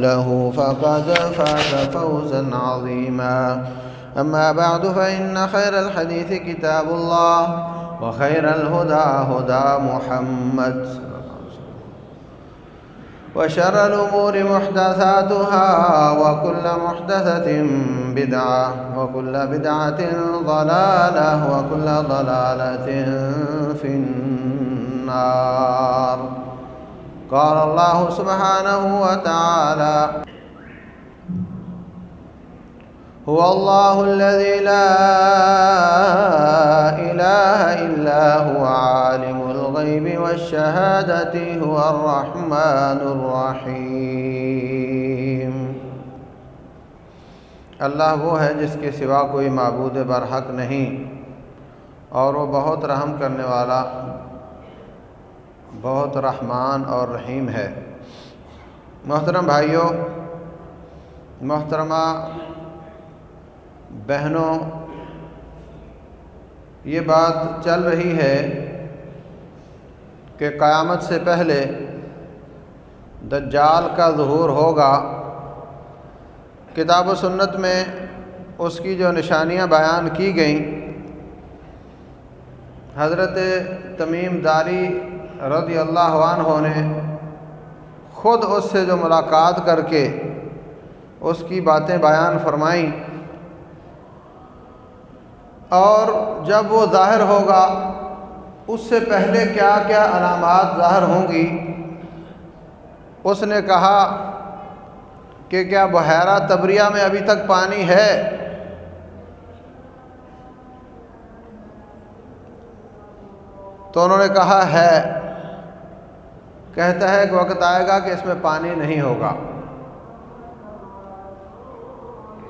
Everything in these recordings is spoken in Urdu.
ورسوله فقد فاز فوزا عظيما. أما بعد فإن خير الحديث كتاب الله وخير الهدى هدى محمد. وشر الأمور محدثاتها وكل محدثة بدعة وكل بدعة ضلالة وكل ضلالة في النار. قال الله سبحانه وتعالى هو الله الذي لا إله إلا هو عالم الغيب والشهادة، هو الرحمن الرحيم. اللہ وہ ہے جس کے سوا کوئی معبود برحق نہیں اور وہ بہت رحم کرنے والا بہت رحمان اور رحیم ہے۔ محترم بھائیوں، محترمہ بہنوں، یہ بات چل رہی ہے کہ قیامت سے پہلے دجال کا ظہور ہوگا۔ کتاب و سنت میں اس کی جو نشانیاں بیان کی گئیں، حضرت تمیم داری رضی اللہ عنہ نے خود اس سے جو ملاقات کر کے اس کی باتیں بیان فرمائیں اور جب وہ ظاہر ہوگا اس سے پہلے کیا کیا علامات ظاہر ہوں گی، اس نے کہا کہ کیا بحیرہ تبریہ میں ابھی تک پانی ہے؟ تو انہوں نے کہا ہے۔ کہتا ہے کہ وقت آئے گا کہ اس میں پانی نہیں ہوگا۔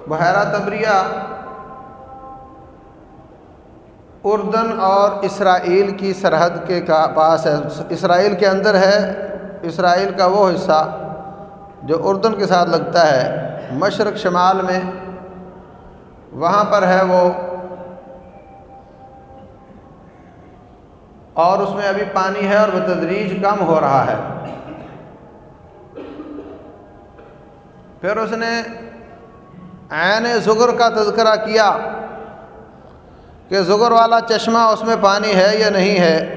بحیرہ تبریہ، اردن اور اسرائیل کی سرحد کے پاس ہے۔ اسرائیل کے اندر ہے، اسرائیل کا وہ حصہ جو اردن کے ساتھ لگتا ہے، مشرق شمال میں۔ وہاں پر ہے وہ اور اس میں ابھی پانی ہے اور بتدریج کم ہو رہا ہے۔ پھر اس نے عین ذکر کا تذکرہ کیا کہ زغر والا چشمہ اس میں پانی ہے یا نہیں ہے۔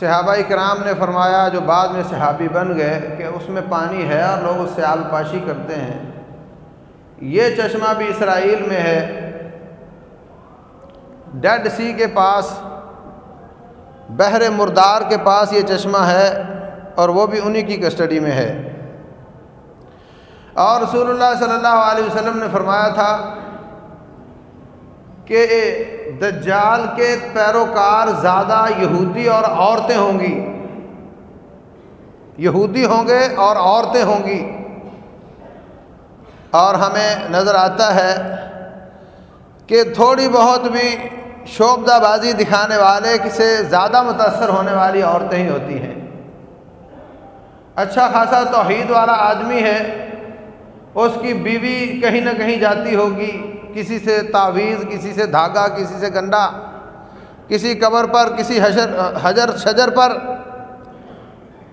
صحابہ کرام نے فرمایا جو بعد میں صحابی بن گئے کہ اس میں پانی ہے اور لوگ اس سے آب پاشی کرتے ہیں۔ یہ چشمہ بھی اسرائیل میں ہے۔ ڈیڈ سی کے پاس، بحر مردار کے پاس یہ چشمہ ہے اور وہ بھی انہی کی کسٹڈی میں ہے۔ اور رسول اللہ صلی اللہ علیہ وسلم نے فرمایا تھا کہ دجال کے پیروکار زیادہ یہودی اور عورتیں ہوں گی۔ یہودی ہوں گے اور عورتیں ہوں گی۔ اور ہمیں نظر آتا ہے کہ تھوڑی بہت بھی شوبدہ بازی دکھانے والے سے زیادہ متاثر ہونے والی عورتیں ہی ہوتی ہیں۔ اچھا خاصا توحید والا آدمی ہے، اس کی بیوی کہیں نہ کہیں جاتی ہوگی، کسی سے تعویذ، کسی سے دھاگا، کسی سے گنڈا، کسی قبر پر، کسی حجر حجر شجر پر۔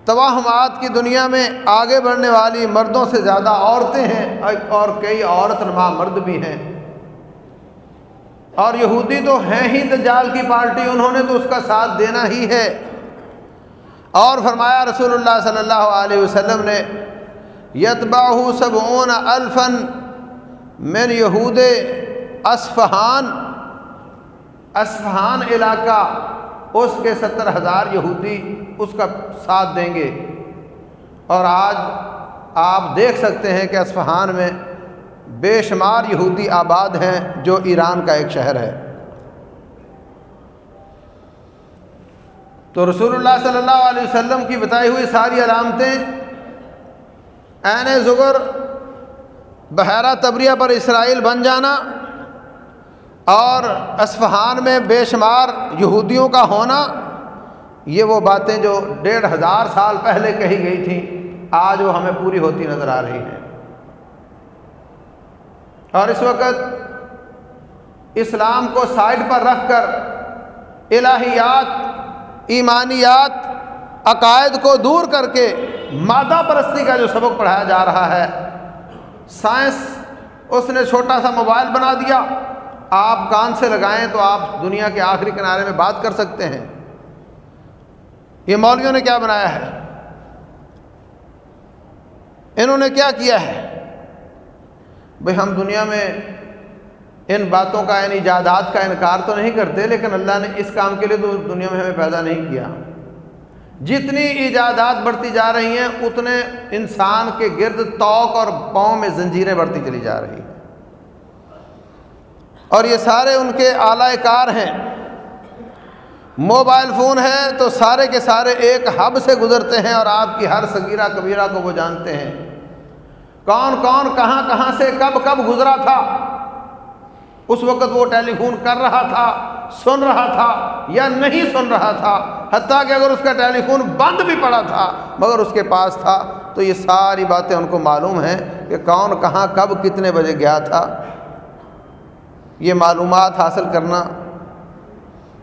توہمات کی دنیا میں آگے بڑھنے والی مردوں سے زیادہ عورتیں ہیں، اور کئی عورت نما مرد بھی ہیں۔ اور یہودی تو ہیں ہی دجال کی پارٹی، انہوں نے تو اس کا ساتھ دینا ہی ہے۔ اور فرمایا رسول اللہ صلی اللہ علیہ وسلم نے یتباہ سبعون الفن من یہود اصفہان۔ اصفہان علاقہ، اس کے ستر ہزار یہودی اس کا ساتھ دیں گے۔ اور آج آپ دیکھ سکتے ہیں کہ اصفہان میں بے شمار یہودی آباد ہیں جو ایران کا ایک شہر ہے۔ تو رسول اللہ صلی اللہ علیہ وسلم کی بتائی ہوئی ساری علامتیں عین ذکر بحیرہ تبریہ پر اسرائیل بن جانا اور اصفہان میں بے شمار یہودیوں کا ہونا، یہ وہ باتیں جو ڈیڑھ ہزار سال پہلے کہی گئی تھیں، آج وہ ہمیں پوری ہوتی نظر آ رہی ہیں۔ اور اس وقت اسلام کو سائڈ پر رکھ کر الہیات، ایمانیات، عقائد کو دور کر کے مادہ پرستی کا جو سبق پڑھایا جا رہا ہے، سائنس اس نے چھوٹا سا موبائل بنا دیا۔ آپ کان سے لگائیں تو آپ دنیا کے آخری کنارے میں بات کر سکتے ہیں۔ یہ مولویوں نے کیا بنایا ہے؟ انہوں نے کیا کیا ہے؟ بھائی ہم دنیا میں ان باتوں کا، ان ایجادات کا انکار تو نہیں کرتے، لیکن اللہ نے اس کام کے لیے تو دنیا میں ہمیں پیدا نہیں کیا۔ جتنی ایجادات بڑھتی جا رہی ہیں، اتنے انسان کے گرد توق اور پاؤں میں زنجیریں بڑھتی چلی جا رہی ہیں۔ اور یہ سارے ان کے اعلی کار ہیں۔ موبائل فون ہے تو سارے کے سارے ایک ہب سے گزرتے ہیں اور آپ کی ہر صغیرہ کبیرہ کو وہ جانتے ہیں۔ کون کون کہاں کہاں سے کب کب گزرا تھا؟ اس وقت وہ ٹیلی فون کر رہا تھا، سن رہا تھا یا نہیں سن رہا تھا؟ حتیٰ کہ اگر اس کا ٹیلی فون بند بھی پڑا تھا، مگر اس کے پاس تھا، تو یہ ساری باتیں ان کو معلوم ہیں کہ کون کہاں کب کتنے بجے گیا تھا۔ یہ معلومات حاصل کرنا،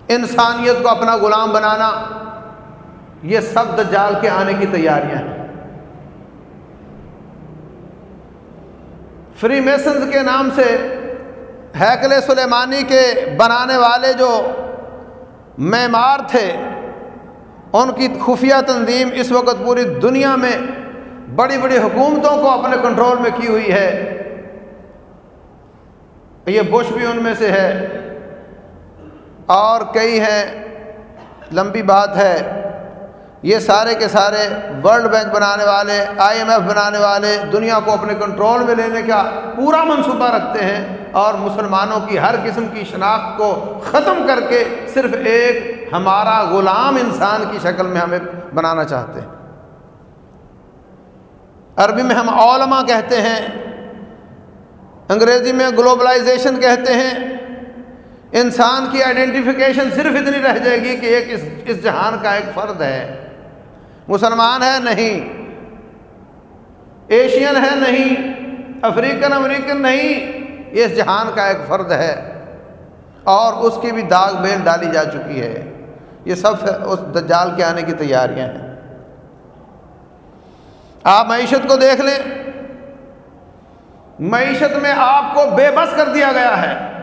انسانیت کو اپنا غلام بنانا، یہ سب دجال کے آنے کی تیاریاں ہیں۔ فری میسنز کے نام سے ہیکل سلیمانی کے بنانے والے جو معمار تھے، ان کی خفیہ تنظیم اس وقت پوری دنیا میں بڑی بڑی حکومتوں کو اپنے کنٹرول میں کی ہوئی ہے۔ یہ بش بھی ان میں سے ہے۔ اور کئی ہیں، لمبی بات ہے۔ یہ سارے کے سارے ورلڈ بینک بنانے والے، آئی ایم ایف بنانے والے، دنیا کو اپنے کنٹرول میں لینے کا پورا منصوبہ رکھتے ہیں اور مسلمانوں کی ہر قسم کی شناخت کو ختم کر کے صرف ایک ہمارا غلام انسان کی شکل میں ہمیں بنانا چاہتے ہیں۔ عربی میں ہم علماء کہتے ہیں، انگریزی میں گلوبلائزیشن کہتے ہیں۔ انسان کی آئیڈینٹیفیکیشن صرف اتنی رہ جائے گی کہ ایک اس اس جہان کا ایک فرد ہے۔ مسلمان ہے نہیں، ایشین ہے نہیں، افریقن امریکن نہیں، یہ اس جہان کا ایک فرد ہے اور اس کی بھی داغ بیل ڈالی جا چکی ہے۔ یہ سب اس دجال کے آنے کی تیاریاں ہیں۔ آپ معیشت کو دیکھ لیں۔ معیشت میں آپ کو بے بس کر دیا گیا ہے۔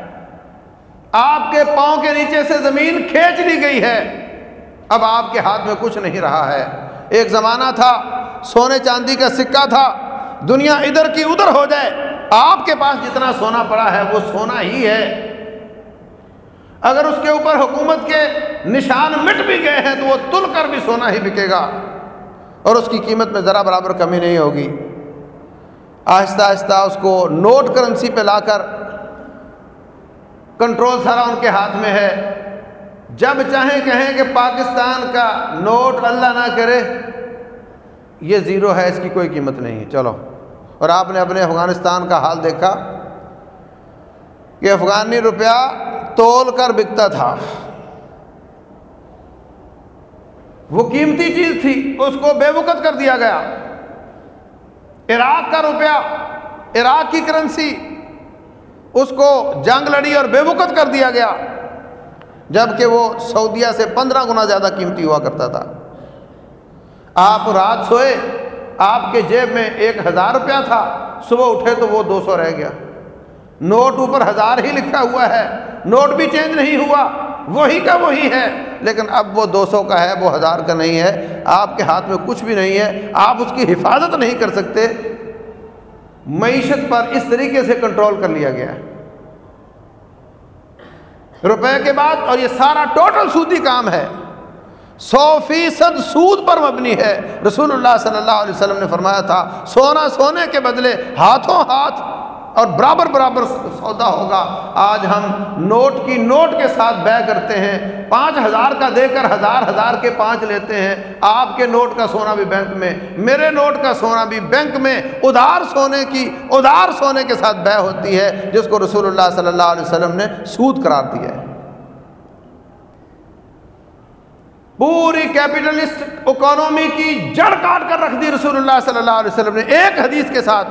آپ کے پاؤں کے نیچے سے زمین کھینچ لی گئی ہے۔ اب آپ کے ہاتھ میں کچھ نہیں رہا ہے۔ ایک زمانہ تھا، سونے چاندی کا سکہ تھا، دنیا ادھر کی ادھر ہو جائے۔ آپ کے پاس جتنا سونا پڑا ہے، وہ سونا ہی ہے۔ اگر اس کے اوپر حکومت کے نشان مٹ بھی گئے ہیں، تو وہ تل کر بھی سونا ہی بکے گا۔ اور اس کی قیمت میں ذرا برابر کمی نہیں ہوگی۔ آہستہ آہستہ اس کو نوٹ کرنسی پہ لا کر، کنٹرول سارا ان کے ہاتھ میں ہے۔ جب چاہیں کہیں کہ پاکستان کا نوٹ اللہ نہ کرے، یہ زیرو ہے، اس کی کوئی قیمت نہیں چلو، اور آپ نے اپنے افغانستان کا حال دیکھا کہ افغانی روپیہ تول کر بکتا تھا۔ وہ قیمتی چیز تھی، اس کو بے وقت کر دیا گیا۔ عراق کا روپیہ عراق کی کرنسی، اس کو جنگ لڑی اور بے وقت کر دیا گیا۔ جبکہ وہ سعودیہ سے پندرہ گنا زیادہ قیمتی ہوا کرتا تھا۔ آپ رات سوئے، آپ کے جیب میں ایک ہزار روپیہ تھا، صبح اٹھے تو وہ دو سو رہ گیا۔ نوٹ اوپر ہزار ہی لکھا ہوا ہے، نوٹ بھی چینج نہیں ہوا، وہی کا وہی ہے۔ لیکن اب وہ دو سو کا ہے، وہ ہزار کا نہیں ہے۔ آپ کے ہاتھ میں کچھ بھی نہیں ہے، آپ اس کی حفاظت نہیں کر سکتے۔ معیشت پر اس طریقے سے کنٹرول کر لیا گیا۔ ہے روپے کے بعد اور یہ سارا ٹوٹل سودی کام ہے۔ سو فیصد سود پر مبنی ہے۔ رسول اللہ صلی اللہ علیہ وسلم نے فرمایا تھا، سونا سونے کے بدلے ہاتھوں ہاتھ اور برابر برابر سودا ہوگا۔ آج ہم نوٹ کی نوٹ کے ساتھ بے کرتے ہیں۔ پانچ ہزار کا دے کر ہزار ہزار کے پانچ لیتے ہیں۔ آپ کے نوٹ کا سونا بھی بینک میں، میرے نوٹ کا سونا بھی بینک میں۔ ادار سونے کی ادار سونے کے ساتھ بے ہوتی ہے، جس کو رسول اللہ صلی اللہ علیہ وسلم نے سود قرار دیا ہے۔ پوری کیپٹلسٹ اکانومی کی جڑ کاٹ کر رکھ دی رسول اللہ صلی اللہ علیہ وسلم نے۔ ایک حدیث کے ساتھ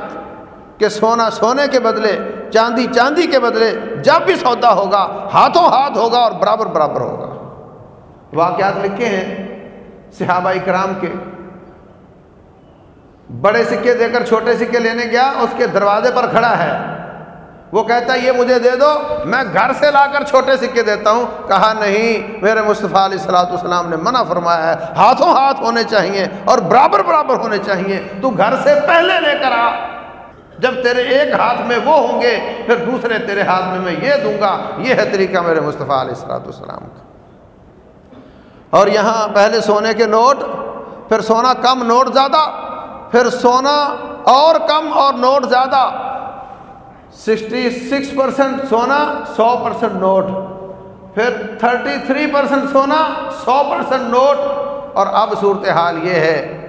کہ سونا سونے کے بدلے، چاندی چاندی کے بدلے جب بھی سودا ہوگا، ہاتھوں ہاتھ ہوگا اور برابر برابر ہوگا۔ واقعات لکھے ہیں صحابہ کرام کے۔ بڑے سکے دے کر چھوٹے سکے لینے گیا، اس کے دروازے پر کھڑا ہے۔ وہ کہتا ہے، یہ مجھے دے دو، میں گھر سے لا کر چھوٹے سکے دیتا ہوں۔ کہا، نہیں، میرے مصطفیٰ علیہ السلاۃ والسلام نے منع فرمایا ہے، ہاتھوں ہاتھ ہونے چاہیے اور برابر برابر ہونے چاہیے۔ تو گھر سے پہلے لے کر آ۔ جب تیرے ایک ہاتھ میں وہ ہوں گے، پھر دوسرے تیرے ہاتھ میں میں یہ دوں گا، یہ ہے طریقہ میرے مصطفیٰ علیہ السلاۃ والسلام کا۔ اور یہاں پہلے سونے کے نوٹ، پھر سونا کم، نوٹ زیادہ، پھر سونا اور کم اور نوٹ زیادہ۔ سکسٹی سکس پرسینٹ سونا، سو پرسینٹ نوٹ۔ پھر تھرٹی تھری پرسینٹ سونا، سو پرسینٹ نوٹ۔ اور اب صورتحال یہ ہے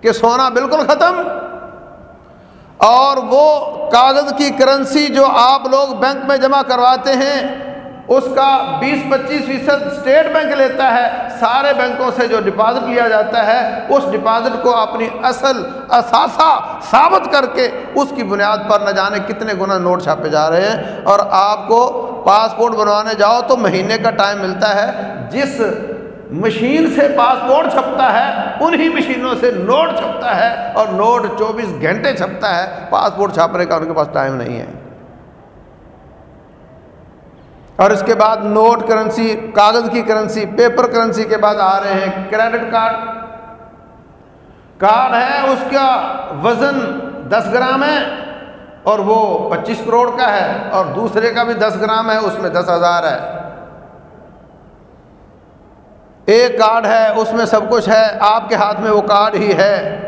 کہ سونا بالکل ختم اور وہ کاغذ کی کرنسی جو آپ لوگ بینک میں جمع کرواتے ہیں، اس کا بیس پچیس فیصد اسٹیٹ بینک لیتا ہے، سارے بینکوں سے جو ڈپازٹ لیا جاتا ہے، اس ڈپازٹ کو اپنی اصل اثاثہ ثابت کر کے اس کی بنیاد پر نہ جانے کتنے گنا نوٹ چھاپے جا رہے ہیں۔ اور آپ کو پاسپورٹ بنوانے جاؤ تو مہینے کا ٹائم ملتا ہے، جس مشین سے پاسپورٹ چھپتا ہے، انہی مشینوں سے نوٹ چھپتا ہے اور نوٹ چوبیس گھنٹے چھپتا ہے، پاسپورٹ چھاپنے کا ان کے پاس ٹائم نہیں ہے۔ اور اس کے بعد نوٹ کرنسی، کاغذ کی کرنسی، پیپر کرنسی کے بعد آ رہے ہیں کریڈٹ کارڈ۔ کارڈ ہے، اس کا وزن دس گرام ہے اور وہ پچیس کروڑ کا ہے اور دوسرے کا بھی دس گرام ہے، اس میں دس ہزار ہے۔ ایک کارڈ ہے، اس میں سب کچھ ہے، آپ کے ہاتھ میں وہ کارڈ ہی ہے۔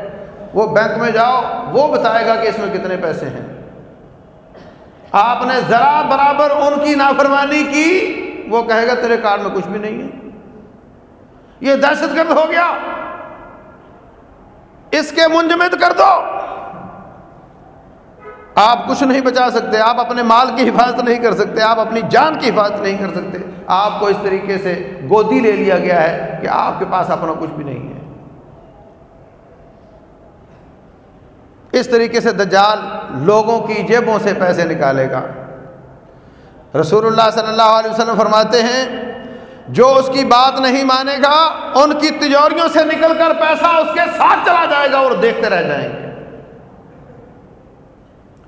وہ بینک میں جاؤ، وہ بتائے گا کہ اس میں کتنے پیسے ہیں۔ آپ نے ذرا برابر ان کی نافرمانی کی، وہ کہے گا تیرے کار میں کچھ بھی نہیں ہے۔ یہ دہشت گرد ہو گیا۔ اس کے منجمد کر دو۔ آپ کچھ نہیں بچا سکتے، آپ اپنے مال کی حفاظت نہیں کر سکتے، آپ اپنی جان کی حفاظت نہیں کر سکتے۔ آپ کو اس طریقے سے گودی لے لیا گیا ہے کہ آپ کے پاس اپنا کچھ بھی نہیں ہے۔ اس طریقے سے دجال لوگوں کی جیبوں سے پیسے نکالے گا۔ رسول اللہ صلی اللہ علیہ وسلم فرماتے ہیں، جو اس کی بات نہیں مانے گا، ان کی تجوریوں سے نکل کر پیسہ اس کے ساتھ چلا جائے گا اور دیکھتے رہ جائیں گے۔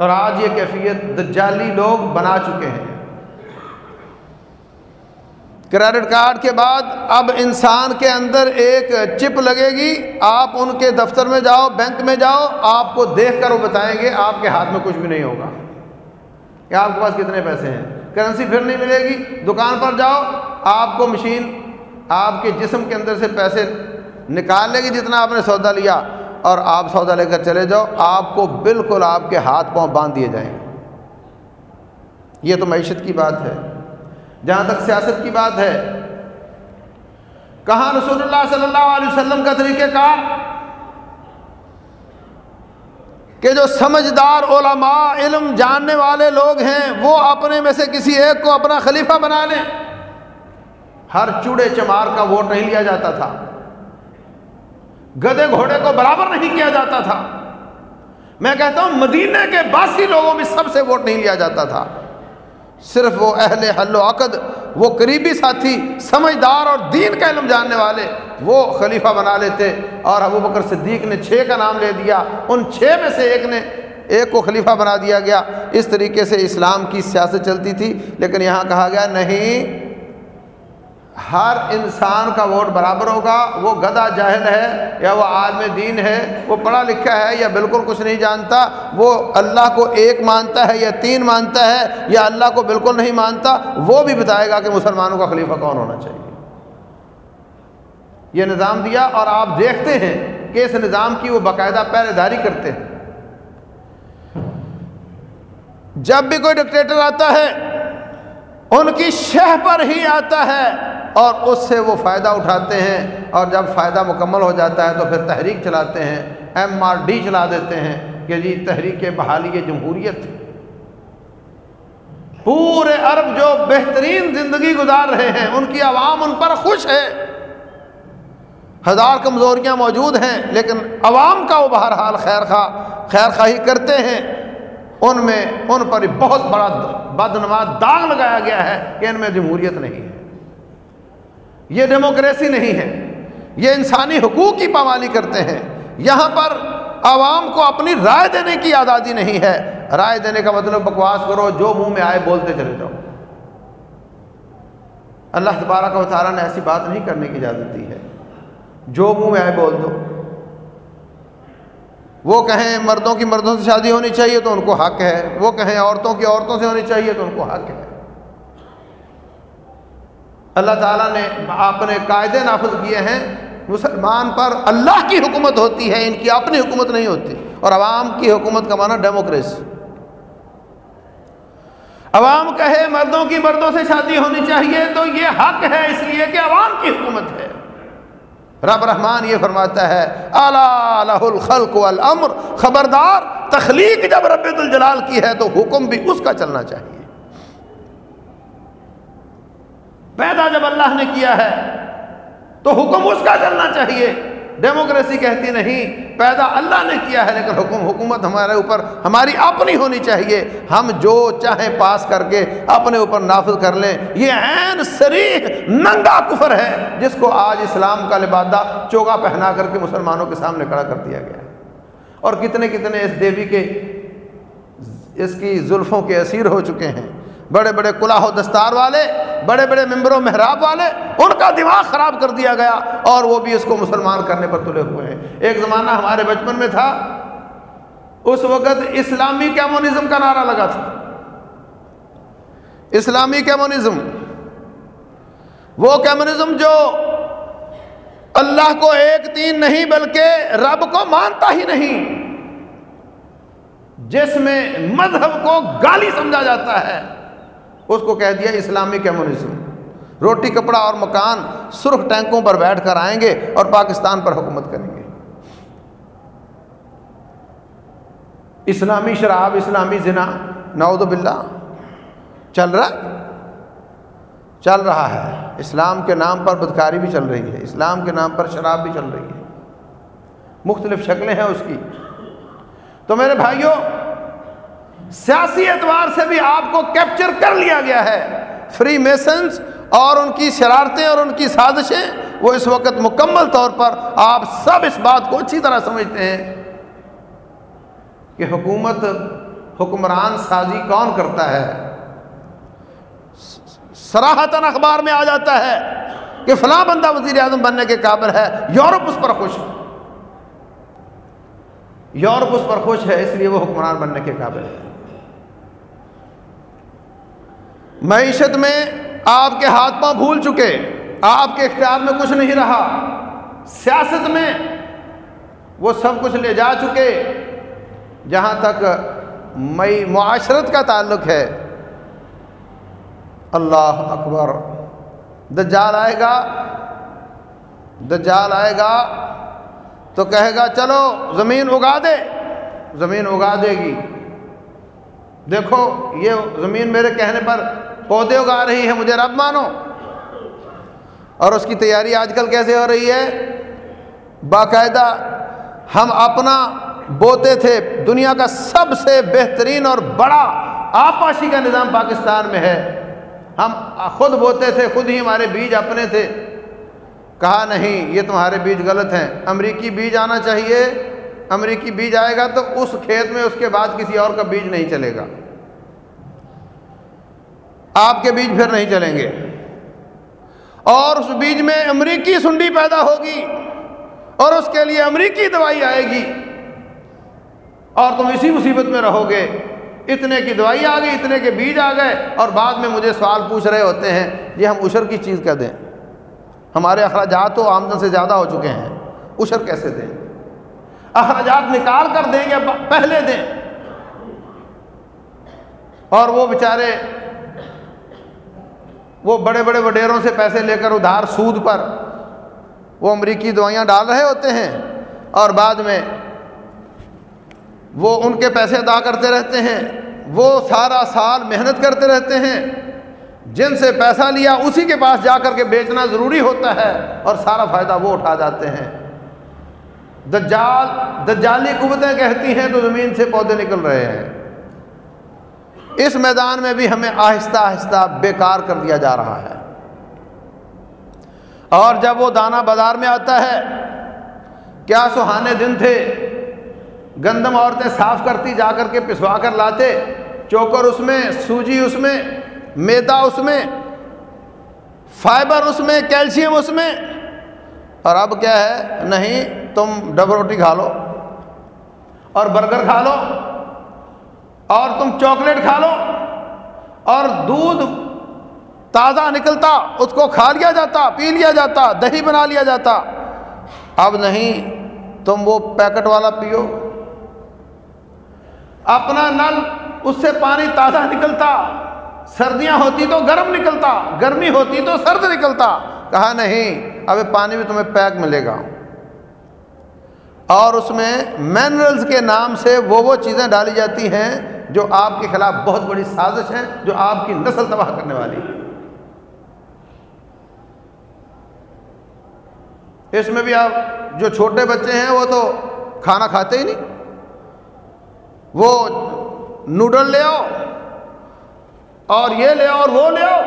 اور آج یہ کیفیت دجالی لوگ بنا چکے ہیں۔ کریڈٹ کارڈ کے بعد اب انسان کے اندر ایک چپ لگے گی۔ آپ ان کے دفتر میں جاؤ، بینک میں جاؤ، آپ کو دیکھ کر وہ بتائیں گے آپ کے ہاتھ میں کچھ بھی نہیں ہوگا۔ کہ آپ کے پاس کتنے پیسے ہیں؟ کرنسی پھر نہیں ملے گی۔ دکان پر جاؤ، آپ کو مشین، آپ کے جسم کے اندر سے پیسے نکال لے گی جتنا آپ نے سودا لیا اور آپ سودا لے کر چلے جاؤ، آپ کو بالکل آپ کے ہاتھ پاؤں باندھ دیے جائیں گے۔ یہ تو معیشت کی بات ہے۔ جہاں تک سیاست کی بات ہے۔ کہاں رسول اللہ صلی اللہ علیہ وسلم کا طریقہ کار؟ کہ جو سمجھدار علماء علم جاننے والے لوگ ہیں، وہ اپنے میں سے کسی ایک کو اپنا خلیفہ بنا لیں۔ ہر چوڑے چمار کا ووٹ نہیں لیا جاتا تھا۔ گدے گھوڑے کو برابر نہیں کیا جاتا تھا۔ میں کہتا ہوں مدینے کے باسی لوگوں میں سب سے ووٹ نہیں لیا جاتا تھا۔ صرف وہ اہل حل و عقد، وہ قریبی ساتھی، سمجھدار اور دین کا علم جاننے والے وہ خلیفہ بنا لیتے۔ اور ابو بکر صدیق نے چھ کا نام لے دیا۔ ان چھ میں سے ایک نے ایک کو خلیفہ بنا دیا گیا۔ اس طریقے سے اسلام کی سیاست چلتی تھی۔ لیکن یہاں کہا گیا، نہیں ہر انسان کا ووٹ برابر ہوگا، وہ گدا جاہل ہے یا وہ عالم دین ہے، وہ پڑھا لکھا ہے یا بالکل کچھ نہیں جانتا، وہ اللہ کو ایک مانتا ہے یا تین مانتا ہے یا اللہ کو بالکل نہیں مانتا، وہ بھی بتائے گا کہ مسلمانوں کا خلیفہ کون ہونا چاہیے۔ یہ نظام دیا اور آپ دیکھتے ہیں کہ اس نظام کی وہ باقاعدہ پہرے داری کرتے ہیں۔ جب بھی کوئی ڈکٹیٹر آتا ہے، ان کی شہ پر ہی آتا ہے۔ اور اس سے وہ فائدہ اٹھاتے ہیں اور جب فائدہ مکمل ہو جاتا ہے تو پھر تحریک چلاتے ہیں، ایم آر ڈی چلا دیتے ہیں کہ جی تحریک بحالی جمہوریت پورے عرب جو بہترین زندگی گزار رہے ہیں، ان کی عوام ان پر خوش ہے۔ ہزار کمزوریاں موجود ہیں، لیکن عوام کا وہ بہرحال خیر خواہ، خیر خواہی کرتے ہیں۔ ان میں، ان پر بہت بڑا بدنما داغ لگایا گیا ہے کہ ان میں جمہوریت نہیں ہے۔ یہ ڈیموکریسی نہیں ہے، یہ انسانی حقوق کی پامالی کرتے ہیں۔ یہاں پر عوام کو اپنی رائے دینے کی آزادی نہیں ہے۔ رائے دینے کا مطلب بکواس کرو، جو منہ میں آئے بولتے چلے جاؤ۔ اللہ تبارک و تعالیٰ نے ایسی بات نہیں کرنے کی اجازت دی ہے۔ جو منہ میں آئے بول دو۔ وہ کہیں مردوں کی مردوں سے شادی ہونی چاہیے تو ان کو حق ہے، وہ کہیں عورتوں کی عورتوں سے ہونی چاہیے تو ان کو حق ہے۔ اللہ تعالیٰ نے اپنے قاعدے نافذ کیے ہیں، مسلمان پر اللہ کی حکومت ہوتی ہے، ان کی اپنی حکومت نہیں ہوتی۔ اور عوام کی حکومت کا معنی ڈیموکریسی عوام کہے مردوں کی مردوں سے شادی ہونی چاہیے، تو یہ حق ہے اس لیے کہ عوام کی حکومت ہے۔ رب رحمان یہ فرماتا ہے اعلیٰ الخلق والامر۔ خبردار، تخلیق جب رب الجلال کی ہے، تو حکم بھی اس کا چلنا چاہیے۔ پیدا جب اللہ نے کیا ہے، تو حکم اس کا چلنا چاہیے۔ ڈیموکریسی کہتی نہیں، پیدا اللہ نے کیا ہے، لیکن حکم، حکومت ہمارے اوپر، ہماری اپنی ہونی چاہیے۔ ہم جو چاہیں پاس کر کے اپنے اوپر نافذ کر لیں۔ یہ عین سریح ننگا کفر ہے، جس کو آج اسلام کا لبادہ چوگا پہنا کر کے مسلمانوں کے سامنے کھڑا کر دیا گیا ہے۔ اور کتنے کتنے اس دیوی کے، اس کی زلفوں کے اسیر ہو چکے ہیں۔ بڑے بڑے کلاہ و دستار والے بڑے بڑے ممبر و محراب والے، ان کا دماغ خراب کر دیا گیا اور وہ بھی اس کو مسلمان کرنے پر تلے ہوئے ہیں۔ ایک زمانہ ہمارے بچپن میں تھا، اس وقت اسلامی کیمونزم کا نعرہ لگا تھا۔ اسلامی کیمونزم، وہ کیمونزم جو اللہ کو ایک تین نہیں بلکہ رب کو مانتا ہی نہیں، جس میں مذہب کو گالی سمجھا جاتا ہے۔ اس کو کہہ دیا اسلامی کمیونزم۔ روٹی، کپڑا اور مکان سرخ ٹینکوں پر بیٹھ کر آئیں گے اور پاکستان پر حکومت کریں گے۔ اسلامی شراب، اسلامی زنا، نعوذ باللہ، چل رہا چل رہا ہے۔ اسلام کے نام پر بدکاری بھی چل رہی ہے، اسلام کے نام پر شراب بھی چل رہی ہے۔ مختلف شکلیں ہیں اس کی۔ تو میرے بھائیوں سیاسی اعتبار سے بھی آپ کو کیپچر کر لیا گیا ہے۔ فری میسنس اور ان کی شرارتیں اور ان کی سازشیں وہ اس وقت مکمل طور پر آپ سب اس بات کو اچھی طرح سمجھتے ہیں کہ حکومت حکمران سازی کون کرتا ہے۔ سراہتاً اخبار میں آ جاتا ہے کہ فلاں بندہ وزیر اعظم بننے کے قابل ہے، یورپ اس پر خوش یورپ اس پر خوش ہے، اس لیے وہ حکمران بننے کے قابل ہے۔ معیشت میں آپ کے ہاتھ پاؤں بھول چکے، آپ کے اختیار میں کچھ نہیں رہا۔ سیاست میں وہ سب کچھ لے جا چکے، جہاں تک مئی معاشرت کا تعلق ہے۔ اللہ اکبر۔ دجال آئے گا، دجال آئے گا تو کہے گا، چلو زمین اگا دے، زمین اگا دے گی۔ دیکھو، یہ زمین میرے کہنے پر پودے اگا رہی ہے، مجھے رب مانو۔ اور اس کی تیاری آج کل کیسے ہو رہی ہے؟ باقاعدہ ہم اپنا بوتے تھے، دنیا کا سب سے بہترین اور بڑا آپاشی کا نظام پاکستان میں ہے۔ ہم خود بوتے تھے، خود ہی ہمارے بیج اپنے تھے۔ کہا نہیں، یہ تمہارے بیج غلط ہیں۔ امریکی بیج آنا چاہیے، امریکی بیج آئے گا تو اس کھیت میں اس کے بعد کسی اور کا بیج نہیں چلے گا۔ آپ کے بیج پھر نہیں چلیں گے۔ اور اس بیج میں امریکی سنڈی پیدا ہوگی اور اس کے لیے امریکی دوائی آئے گی۔ اور تم اسی مصیبت میں رہو گے۔ اتنے کی دوائی آ گئی، اتنے کے بیج آ گئے۔ اور بعد میں مجھے سوال پوچھ رہے ہوتے ہیں، یہ ہم اشر کی چیز کیا دیں؟ ہمارے اخراجات تو آمدن سے زیادہ ہو چکے ہیں۔ اشر کیسے دیں؟ اخراجات نکال کر دیں یا پہلے دیں؟ اور وہ بیچارے وہ بڑے بڑے وڈیروں سے پیسے لے کر ادھار سود پر وہ امریکی دوائیاں ڈال رہے ہوتے ہیں اور بعد میں وہ ان کے پیسے ادا کرتے رہتے ہیں، وہ سارا سال محنت کرتے رہتے ہیں۔ جن سے پیسہ لیا، اسی کے پاس جا کر کے بیچنا ضروری ہوتا ہے اور سارا فائدہ وہ اٹھا جاتے ہیں۔ دجال، دجالی قوتیں کہتی ہیں تو زمین سے پودے نکل رہے ہیں۔ اس میدان میں بھی ہمیں آہستہ آہستہ بیکار کر دیا جا رہا ہے۔ اور جب وہ دانہ بازار میں آتا ہے، کیا سہانے دن تھے، گندم عورتیں صاف کرتی جا کر کے پسوا کر لاتے، چوکر اس میں، سوجی اس میں، میدا اس میں، فائبر اس میں، کیلشیم اس میں۔ اور اب کیا ہے، نہیں، تم ڈب روٹی کھا لو اور برگر کھا لو۔ اور تم چاکلیٹ کھا لو اور دودھ تازہ نکلتا، اس کو کھا لیا جاتا، پی لیا جاتا، دہی بنا لیا جاتا۔ اب نہیں، تم وہ پیکٹ والا پیو۔ اپنا نل، اس سے پانی تازہ نکلتا۔ سردیاں ہوتی تو گرم نکلتا، گرمی ہوتی تو سرد نکلتا۔ کہا نہیں، اب پانی بھی تمہیں پیک ملے گا۔ اور اس میں منرلز کے نام سے وہ وہ چیزیں ڈالی جاتی ہیں جو آپ کے خلاف بہت بڑی سازش ہے، جو آپ کی نسل تباہ کرنے والی۔ ہے اس میں بھی آپ جو چھوٹے بچے ہیں، وہ تو کھانا کھاتے ہی نہیں۔ وہ نوڈل لے آؤ، اور یہ لے آؤ اور وہ لے آؤ۔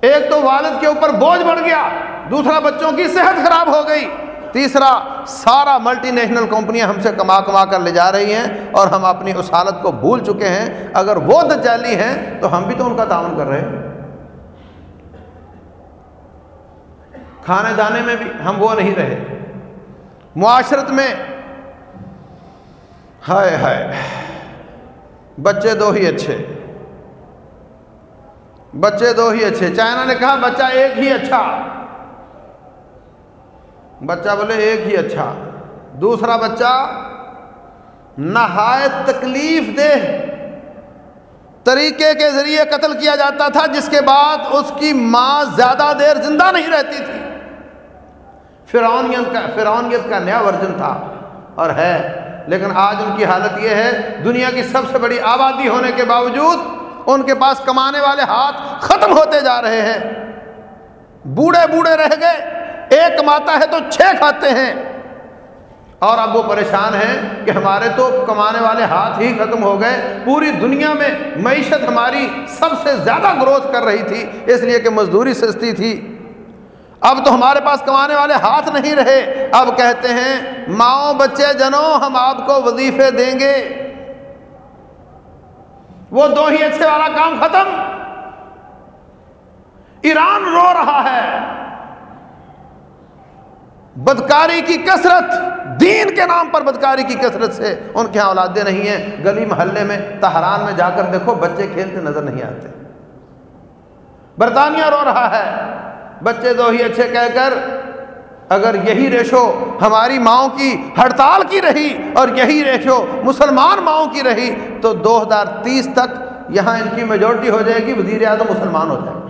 ایک تو والد کے اوپر بوجھ بڑھ گیا، دوسرا بچوں کی صحت خراب ہو گئی۔ تیسرا، سارا ملٹی نیشنل کمپنیاں ہم سے کما کما کر لے جا رہی ہیں اور ہم اپنی اس حالت کو بھول چکے ہیں۔ اگر وہ دجالی ہیں تو ہم بھی تو ان کا تعاون کر رہے ہیں۔ کھانے دانے میں بھی ہم وہ نہیں رہے۔ معاشرت میں، ہائے ہائے، بچے دو ہی اچھے۔ بچے دو ہی اچھے۔ چائنا نے کہا بچہ ایک ہی اچھا۔ بچہ بولے ایک ہی اچھا۔ دوسرا بچہ، نہایت تکلیف دہ طریقے کے ذریعے قتل کیا جاتا تھا، جس کے بعد اس کی ماں زیادہ دیر زندہ نہیں رہتی تھی۔ فرعونیت کا فرعونیت کا نیا ورژن تھا اور ہے۔ لیکن آج ان کی حالت یہ ہے، دنیا کی سب سے بڑی آبادی ہونے کے باوجود ان کے پاس کمانے والے ہاتھ ختم ہوتے جا رہے ہیں۔ بوڑھے بوڑھے رہ گئے۔ ایک کماتا ہے تو چھ کھاتے ہیں۔ اور اب وہ پریشان ہیں کہ ہمارے تو کمانے والے ہاتھ ہی ختم ہو گئے۔ پوری دنیا میں معیشت ہماری سب سے زیادہ گروتھ کر رہی تھی، اس لیے کہ مزدوری سستی تھی۔ اب تو ہمارے پاس کمانے والے ہاتھ نہیں رہے۔ اب کہتے ہیں، ماؤں بچے جنو ہم آپ کو وظیفے دیں گے۔ وہ دو ہی اچھے والا کام ختم۔ ایران رو رہا ہے۔ بدکاری کی کثرت، دین کے نام پر بدکاری کی کثرت سے ان کے یہاں اولادیں نہیں ہیں۔ گلی محلے میں، تہران میں جا کر دیکھو بچے کھیلتے نظر نہیں آتے۔ برطانیہ رو رہا ہے۔ بچے دو ہی اچھے کہہ کر، اگر یہی ریشو ہماری ماؤں کی ہڑتال کی رہی اور یہی ریشو مسلمان ماؤں کی رہی، تو دو ہزار تیس تک یہاں ان کی میجورٹی ہو جائے گی، وزیر اعظم مسلمان ہو جائے گا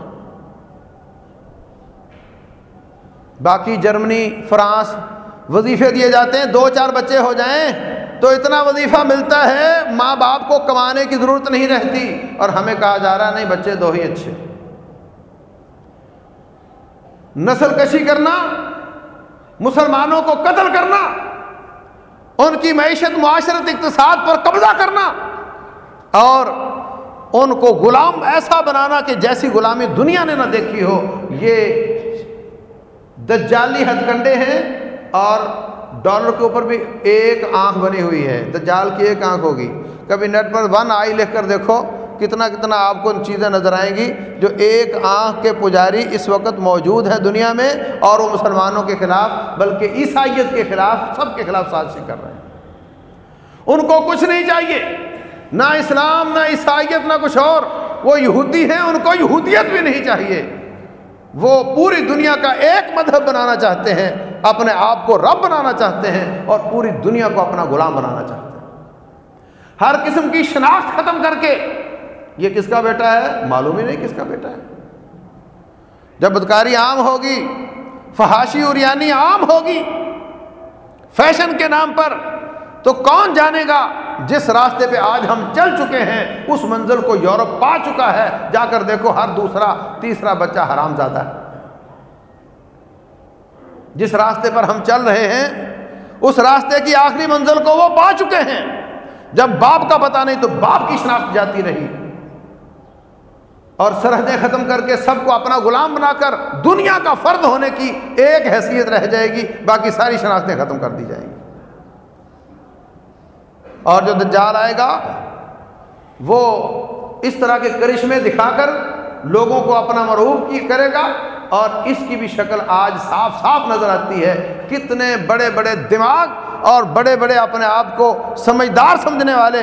باقی جرمنی، فرانس وظیفے دیے جاتے ہیں، دو چار بچے ہو جائیں تو اتنا وظیفہ ملتا ہے، ماں باپ کو کمانے کی ضرورت نہیں رہتی۔ اور ہمیں کہا جا رہا نہیں بچے دو ہی اچھے۔ نسل کشی کرنا، مسلمانوں کو قتل کرنا، ان کی معیشت، معاشرت، اقتصاد پر قبضہ کرنا، اور ان کو غلام ایسا بنانا کہ جیسی غلامی دنیا نے نہ دیکھی ہو، یہ دجالی ہتھ کنڈے ہیں اور ڈالر کے اوپر بھی ایک آنکھ بنی ہوئی ہے۔ دجال کی ایک آنکھ ہوگی۔ کبھی نیٹ پر ون آئی لکھ کر دیکھو، کتنا کتنا آپ کو چیزیں نظر آئیں گی جو ایک آنکھ کے پجاری اس وقت موجود ہے دنیا میں اور وہ مسلمانوں کے خلاف، بلکہ عیسائیت کے خلاف، سب کے خلاف سازشیں کر رہے ہیں۔ ان کو کچھ نہیں چاہیے۔ نہ اسلام، نہ عیسائیت، نہ کچھ اور۔ وہ یہودی ہیں، ان کو یہودیت بھی نہیں چاہیے۔ وہ پوری دنیا کا ایک مذہب بنانا چاہتے ہیں، اپنے آپ کو رب بنانا چاہتے ہیں اور پوری دنیا کو اپنا غلام بنانا چاہتے ہیں۔ ہر قسم کی شناخت ختم کر کے، یہ کس کا بیٹا ہے؟ معلوم ہی نہیں کس کا بیٹا ہے۔ جب بدکاری عام ہوگی، فحاشی اور یعنی عام ہوگی، فیشن کے نام پر، تو کون جانے گا؟ جس راستے پہ آج ہم چل چکے ہیں، اس منزل کو یورپ پا چکا ہے۔ جا کر دیکھو، ہر دوسرا، تیسرا بچہ حرام زیادہ ہے۔ جس راستے پر ہم چل رہے ہیں، اس راستے کی آخری منزل کو وہ پا چکے ہیں۔ جب باپ کا پتہ نہیں تو باپ کی شناخت جاتی رہی۔ اور سرحدیں ختم کر کے سب کو اپنا غلام بنا کر دنیا کا فرد ہونے کی ایک حیثیت رہ جائے گی، باقی ساری شناختیں ختم کر دی جائیں گی۔ اور جو دجال آئے گا، وہ اس طرح کے کرشمے دکھا کر لوگوں کو اپنا مرحوب کی کرے گا اور اس کی بھی شکل آج صاف صاف نظر آتی ہے۔ کتنے بڑے بڑے دماغ اور بڑے بڑے اپنے آپ کو سمجھدار سمجھنے والے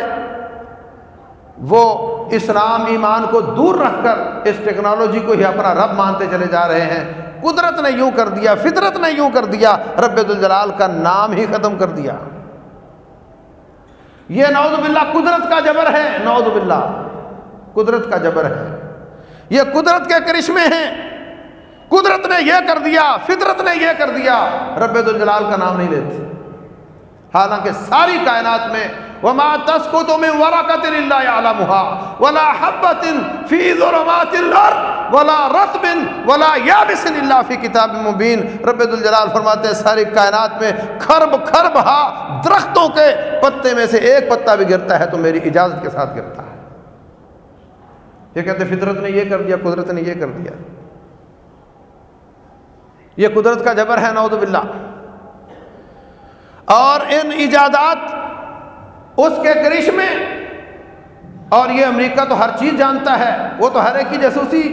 وہ اسلام ایمان کو دور رکھ کر اس ٹیکنالوجی کو ہی اپنا رب مانتے چلے جا رہے ہیں۔ قدرت نے یوں کر دیا، فطرت نے یوں کر دیا، رب الجلال کا نام ہی ختم کر دیا۔ یہ نعوذ باللہ قدرت کا جبر ہے، نعوذ باللہ، قدرت کا جبر ہے۔ یہ قدرت کے کرشمے ہیں۔ قدرت نے یہ کر دیا، فطرت نے یہ کر دیا، رب الجلال کا نام نہیں لیتے۔ حالانکہ ساری کائنات میں وما تسقط من ورقة الا يعلمها ولا حبة في ظلمات الارض ولا رطب ولا يابس الا في كتاب مبين رب الجلال فرماتے ہیں، ساری کائنات میں کھرب کھرب ہا، درختوں کے پتے میں سے ایک پتا بھی گرتا ہے تو میری اجازت کے ساتھ گرتا ہے۔ یہ کہتے ہیں، فطرت نے یہ کر دیا، قدرت نے یہ کر دیا۔ یہ قدرت کا جبر ہے، نعوذ باللہ۔ اور ان ایجادات اس کے کرشمے، اور یہ امریکہ تو ہر چیز جانتا ہے، وہ تو ہر ایک کی جاسوسی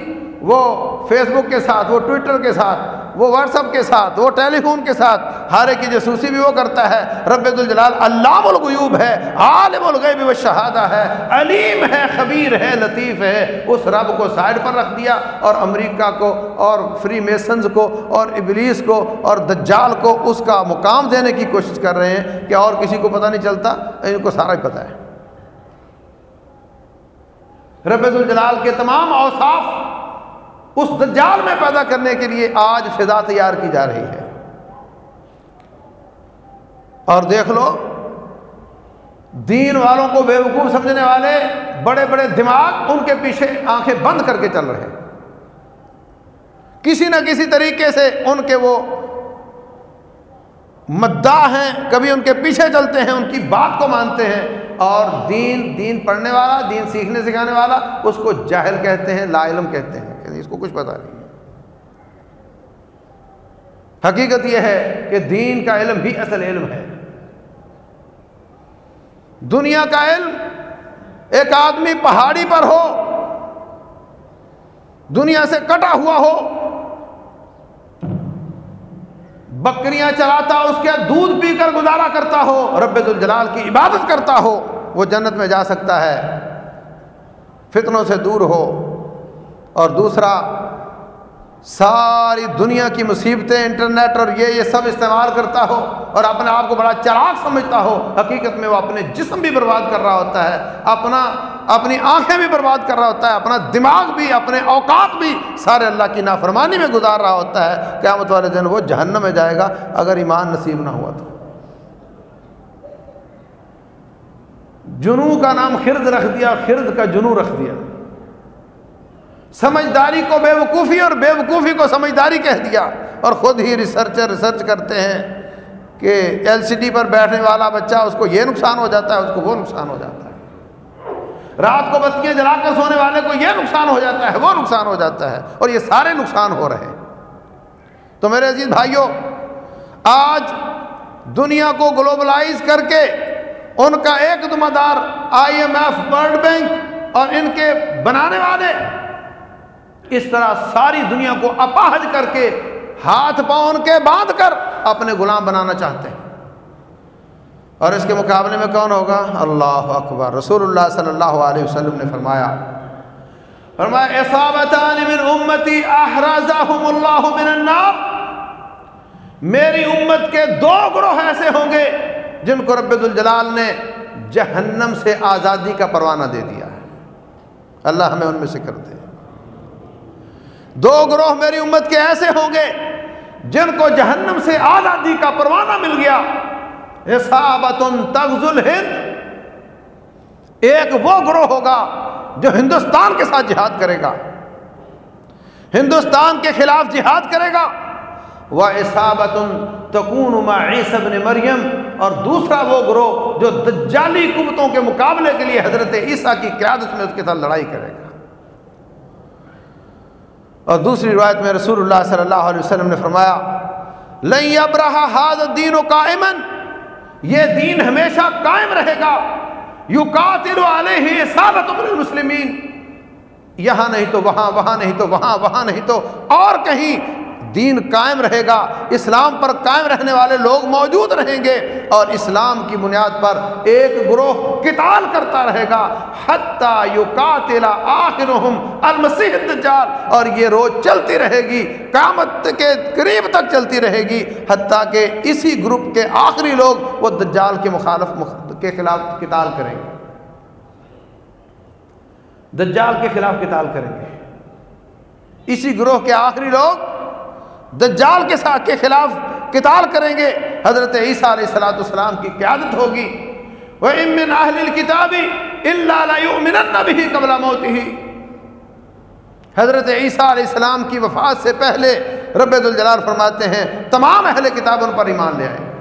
وہ فیس بک کے ساتھ، وہ ٹویٹر کے ساتھ، وہ واٹس اپ کے ساتھ، وہ ٹیلی فون کے ساتھ، ہر ایک کی جاسوسی بھی وہ کرتا ہے۔ رب الجلال علام الغیوب ہے، عالم الغیب و شہادہ ہے، علیم ہے، خبیر ہے، لطیف ہے۔ اس رب کو سائڈ پر رکھ دیا اور امریکہ کو اور فری میسنز کو اور ابلیس کو اور دجال کو اس کا مقام دینے کی کوشش کر رہے ہیں کہ اور کسی کو پتہ نہیں چلتا، ان کو سارا ہی پتہ ہے۔ رب الجلال کے تمام اوصاف اس دجال میں پیدا کرنے کے لیے آج فضا تیار کی جا رہی ہے۔ اور دیکھ لو، دین والوں کو بے وقوف سمجھنے والے بڑے بڑے دماغ ان کے پیچھے آنکھیں بند کر کے چل رہے ہیں۔ کسی نہ کسی طریقے سے ان کے وہ مداح ہیں، کبھی ان کے پیچھے چلتے ہیں، ان کی بات کو مانتے ہیں۔ اور دین دین پڑھنے والا، دین سیکھنے، سکھانے والا، اس کو جاہل کہتے ہیں، لا علم کہتے ہیں۔ یعنی اس کو کچھ پتا نہیں۔ حقیقت یہ ہے کہ دین کا علم بھی اصل علم ہے۔ دنیا کا علم ایک آدمی پہاڑی پر ہو، دنیا سے کٹا ہوا ہو بکریاں چلاتا اس کے دودھ پی کر گزارا کرتا ہو، رب الجلال کی عبادت کرتا ہو، وہ جنت میں جا سکتا ہے، فتنوں سے دور ہو۔ اور دوسرا ساری دنیا کی مصیبتیں انٹرنیٹ اور یہ یہ سب استعمال کرتا ہو اور اپنے آپ کو بڑا چراغ سمجھتا ہو، حقیقت میں وہ اپنے جسم بھی برباد کر رہا ہوتا ہے، اپنا اپنی آنکھیں بھی برباد کر رہا ہوتا ہے، اپنا دماغ بھی، اپنے اوقات بھی سارے اللہ کی نافرمانی میں گزار رہا ہوتا ہے۔ قیامت والے دن وہ جہنم میں جائے گا اگر ایمان نصیب نہ ہوا تو۔ جنو کا نام خرد رکھ دیا، خرد کا جنو رکھ دیا۔ سمجھداری کو بے وقوفی اور بے وقوفی کو سمجھداری کہہ دیا اور خود ہی ریسرچر ریسرچ کرتے ہیں کہ ایل سی ڈی پر بیٹھنے والا بچہ اس کو یہ نقصان ہو جاتا ہے، اس کو وہ نقصان ہو جاتا ہے۔ رات کو بتیاں جلا کر سونے والے کو یہ نقصان ہو جاتا ہے، وہ نقصان ہو جاتا ہے اور یہ سارے نقصان ہو رہے ہیں۔ تو میرے عزیز بھائیوں آج دنیا کو گلوبلائز کر کے ان کا ایک دمہ دار I M F world bank اور ان کے بنانے والے اس طرح ساری دنیا کو اپاہج کر کے ہاتھ پاؤں کے باندھ کر اپنے غلام بنانا چاہتے ہیں۔ اور اس کے مقابلے میں کون ہوگا؟ اللہ اکبر۔ رسول اللہ صلی اللہ علیہ وسلم نے فرمایا فرمایا من امتی احرازہم اللہ من النار۔ میری امت کے دو گروہ ایسے ہوں گے جن کو رب الجلال نے جہنم سے آزادی کا پروانہ دے دیا ہے۔ اللہ ہمیں ان میں سے کر دے۔ دو گروہ میری امت کے ایسے ہوں گے جن کو جہنم سے آزادی کا پروانہ مل گیا۔ تغز الہند۔ ایک وہ گروہ ہوگا جو ہندوستان کے ساتھ جہاد کرے گا۔ ہندوستان کے خلاف جہاد کرے گا۔ وہ اصابت تکون ابن مریم۔ اور دوسرا وہ گروہ جو دجالی قوتوں کے مقابلے کے لیے حضرت عیسیٰ کی قیادت میں اس کے ساتھ لڑائی کرے گا۔ اور دوسری روایت میں رسول اللہ صلی اللہ علیہ وسلم نے فرمایا لئی اب رہا حاض دین و یہ دین ہمیشہ قائم رہے گا۔ یو قاتل علیہ سابت المسلمین۔ یہاں نہیں تو وہاں وہاں نہیں تو وہاں وہاں نہیں تو اور کہیں۔ دین قائم رہے گا، اسلام پر قائم رہنے والے لوگ موجود رہیں گے اور اسلام کی بنیاد پر ایک گروہ قتال کرتا رہے گا۔ حتیٰ یو آخرہم المسیح الدجال اور یہ روز چلتی رہے گی، قیامت کے قریب تک چلتی رہے گی۔ حتیٰ کہ اسی گروپ کے آخری لوگ وہ دجال کے مخالف کے خلاف قتال کریں گے۔ دجال کے خلاف قتال کریں گے۔ اسی گروہ کے آخری لوگ دجال کے ساتھ کے خلاف قتال کریں گے، حضرت عیسیٰ علیہ السلاۃ السلام کی قیادت ہوگی۔ وہ امن اہل کتابی اللہ بھی قبل موت ہی حضرت عیسیٰ علیہ السلام کی وفات سے پہلے رب الجلال فرماتے ہیں، تمام اہل کتاب ان پر ایمان لے آئے۔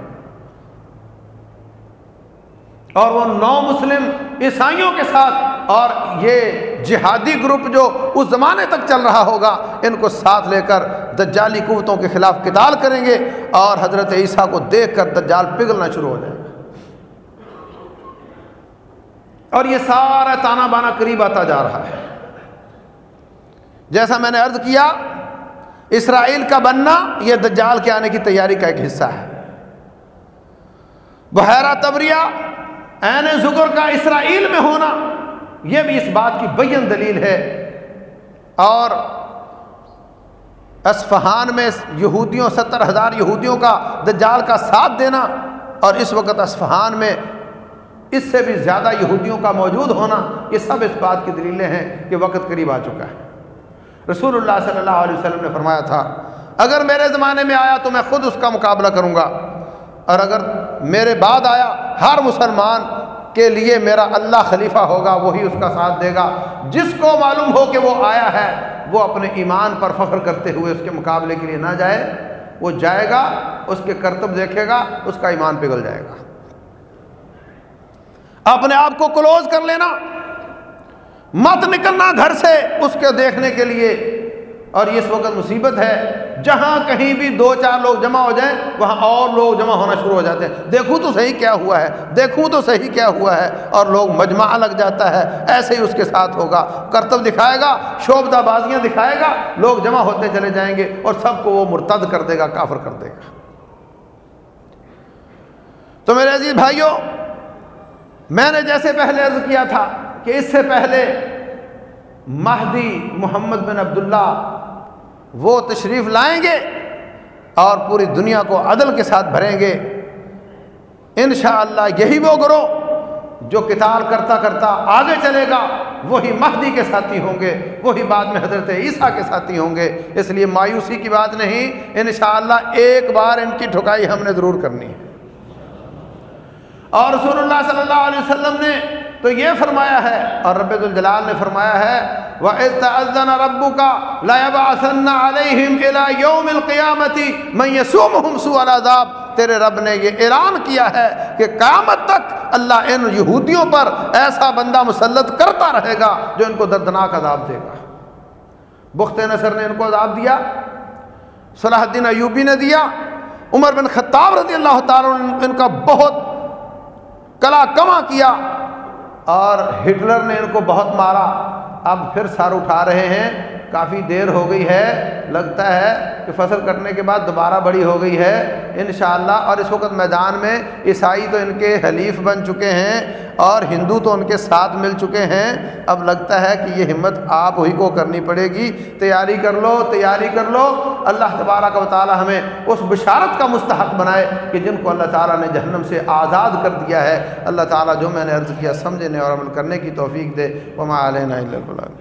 اور وہ نو مسلم عیسائیوں کے ساتھ، اور یہ جہادی گروپ جو اس زمانے تک چل رہا ہوگا، ان کو ساتھ لے کر دجالی قوتوں کے خلاف قتال کریں گے، اور حضرت عیسیٰ کو دیکھ کر دجال پگھلنا شروع ہو جائے گا۔ اور یہ سارا تانا بانا قریب آتا جا رہا ہے۔ جیسا میں نے عرض کیا، اسرائیل کا بننا یہ دجال کے آنے کی تیاری کا ایک حصہ ہے۔ بحیرہ تبریہ این ذکر کا اسرائیل میں ہونا، یہ بھی اس بات کی بین دلیل ہے۔ اور اسفہان میں یہودیوں، ستر ہزار یہودیوں کا دجال کا ساتھ دینا اور اس وقت اسفہان میں اس سے بھی زیادہ یہودیوں کا موجود ہونا، یہ سب اس بات کی دلیلیں ہیں کہ وقت قریب آ چکا ہے۔ رسول اللہ صلی اللہ علیہ وسلم نے فرمایا تھا، اگر میرے زمانے میں آیا تو میں خود اس کا مقابلہ کروں گا، اور اگر میرے بعد آیا، ہر مسلمان کے لیے میرا اللہ خلیفہ ہوگا، وہی اس کا ساتھ دے گا۔ جس کو معلوم ہو کہ وہ آیا ہے، وہ اپنے ایمان پر فخر کرتے ہوئے اس کے مقابلے کے لیے نہ جائے۔ وہ جائے گا، اس کے کرتب دیکھے گا، اس کا ایمان پگھل جائے گا۔ اپنے آپ کو کلوز کر لینا۔ مت نکلنا گھر سے اس کے دیکھنے کے لیے۔ اور یہ اس وقت مصیبت ہے جہاں کہیں بھی دو چار لوگ جمع ہو جائیں، وہاں اور لوگ جمع ہونا شروع ہو جاتے ہیں۔ دیکھوں تو صحیح کیا ہوا ہے، دیکھوں تو صحیح کیا ہوا ہے، اور لوگ مجمع لگ جاتا ہے، ایسے ہی اس کے ساتھ ہوگا۔ کرتب دکھائے گا شوبدہ بازیاں دکھائے گا، لوگ جمع ہوتے چلے جائیں گے، اور سب کو وہ مرتد کر دے گا، کافر کر دے گا۔ تو میرے عزیز بھائیوں میں نے جیسے پہلے عرض کیا تھا کہ اس سے پہلے مہدی محمد بن عبداللہ وہ تشریف لائیں گے اور پوری دنیا کو عدل کے ساتھ بھریں گے۔ انشاءاللہ یہی وہ گروہ جو کتال کرتا کرتا آگے چلے گا، وہی مہدی کے ساتھی ہوں گے، وہی بعد میں حضرت عیسیٰ کے ساتھی ہوں گے۔ اس لیے مایوسی کی بات نہیں، انشاءاللہ ایک بار ان کی ٹھکائی ہم نے ضرور کرنی ہے۔ اور رسول اللہ صلی اللہ علیہ وسلم نے تو یہ فرمایا ہے اور رب الجلال نے فرمایا ہے، وَإِذْ رَبُّ كَ لَيَبْعَثَنَّ عَلَيْهِمْ إِلَى يَوْمِ الْقِيَامَةِ مَنْ يَسُومُهُمْ سُوءَ الْعَذَابِ۔ تیرے رب نے یہ اعلان کیا ہے کہ قیامت تک اللہ ان یہودیوں پر ایسا بندہ مسلط کرتا رہے گا جو ان کو دردناک عذاب دے گا۔ بخت نصر نے ان کو عذاب دیا، صلاح الدین ایوبی نے دیا، عمر بن خطاب رضی اللہ تعالیٰ نے ان کا بہت کلا کما کیا۔ اور ہٹلر نے ان کو بہت مارا۔ اب پھر سر اٹھا رہے ہیں۔ کافی دیر ہو گئی ہے، لگتا ہے کہ فصل کٹنے کے بعد دوبارہ بڑی ہو گئی ہے۔ انشاءاللہ، اور اس وقت میدان میں عیسائی تو ان کے حلیف بن چکے ہیں اور ہندو تو ان کے ساتھ مل چکے ہیں۔ اب لگتا ہے کہ یہ ہمت آپ ہی کو کرنی پڑے گی۔ تیاری کر لو، تیاری کر لو۔ اللہ تبارہ کا تعالیٰ ہمیں اس بشارت کا مستحق بنائے کہ جن کو اللہ تعالیٰ نے جہنم سے آزاد کر دیا ہے۔ اللہ تعالیٰ جو میں نے عرض کیا، سمجھنے اور عمل کرنے کی توفیق دے۔ وہ علیہ